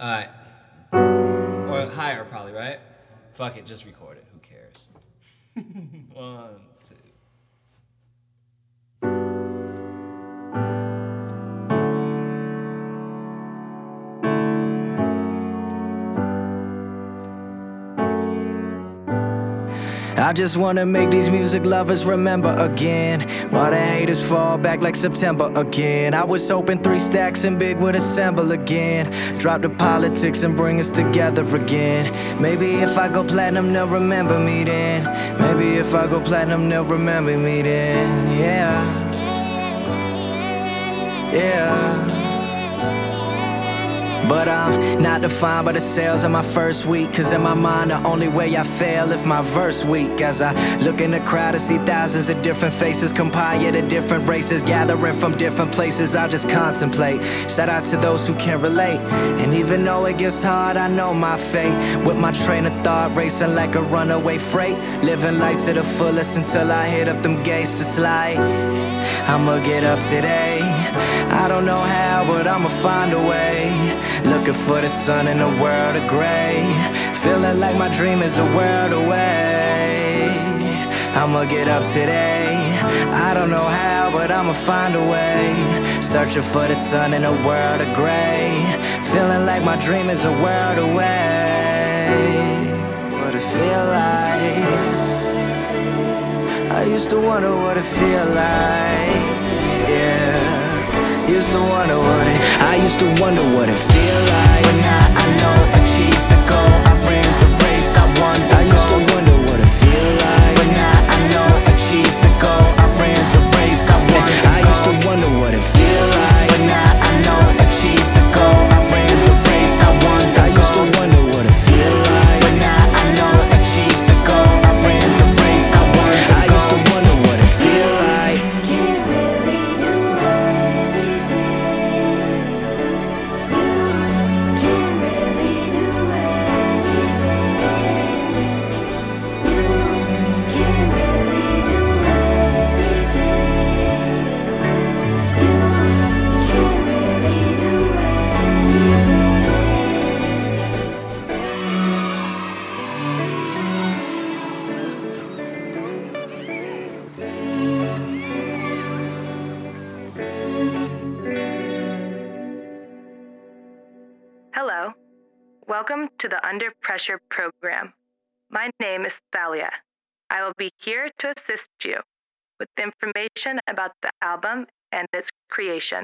Alright. Or higher, probably, right? Fuck it, just record it. Who cares? One, two. I just wanna make these music lovers remember again. While the haters fall back like September again. I was hoping three stacks and big would assemble again. Drop the politics and bring us together again. Maybe if I go platinum, they'll remember me then. Maybe if I go platinum, they'll remember me then. Yeah. But I'm not defined by the sales of my first week. Cause in my mind, the only way I fail if my verse weak. As I look in the crowd and see thousands of different faces, compile to different races, gathering from different places. I just contemplate. Shout out to those who can relate. And even though it gets hard, I know my fate. With my train of thought racing like a runaway freight. Living life to the fullest until I hit up them gates. It's like, I'ma get up today. I don't know how, but I'ma find a way. Looking for the sun in a world of gray. Feeling like my dream is a world away. I'ma get up today. I don't know how, but I'ma find a way. Searching for the sun in a world of gray. Feeling like my dream is a world away. What it feel like? I used to wonder what it feel like. Used to wonder what it I used to wonder what it feel like. But now I know achieved the Welcome to the Under Pressure program. My name is Thalia. I will be here to assist you with information about the album and its creation.